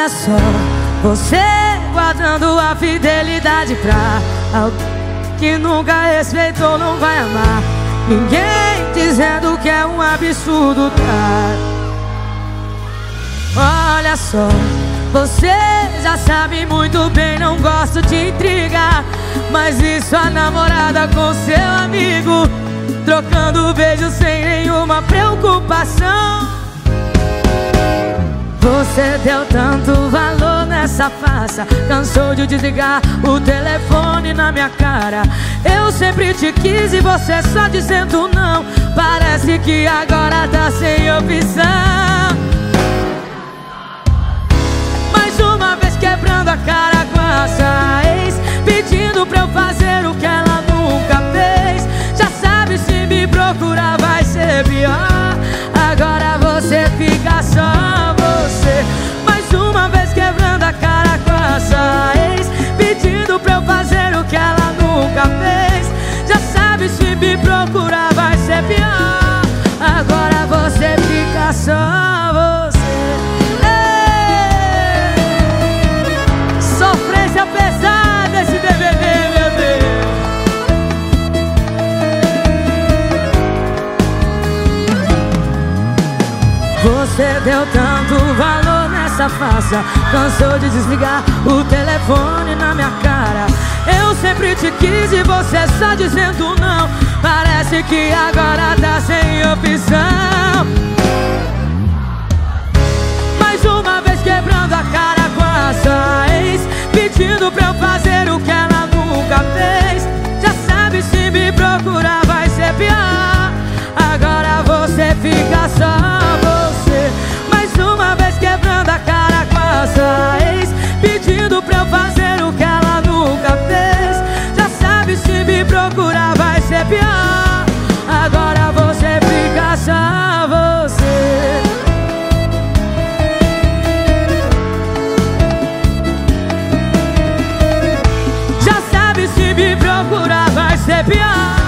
Olha só, você guardando a fidelidade pra alguém que nunca respeitou, não vai amar. Ninguém dizendo que é um absurdo, tá? Olha só, você já sabe muito bem, não gosto de intriga. Mas isso a namorada com seu amigo, trocando beijos sem nenhuma preocupação. Você deu tanto valor nessa farsa. Cansou de desligar o telefone na minha cara. Eu sempre te quis e você só dizendo não. Parece que agora tá sem opção. Mais uma vez quebrando a cara com essa ex. Pedindo pra eu fazer o só você. Ei! Sofrência pesada esse DVD, meu Deus. Você deu tanto valor nessa farsa. Cansou de desligar o telefone na minha cara. Eu sempre te quis e você só dizendo não. Parece que agora tá sem opção pedindo pra eu fazer o que ela nunca fez. Já sabe se me procurar vai ser pior. Agora você fica só você. Mais uma vez quebrando a cara com a sua ex. Pedindo pra eu fazer o que ela nunca fez. Já sabe se me procurar vai ser pior. pia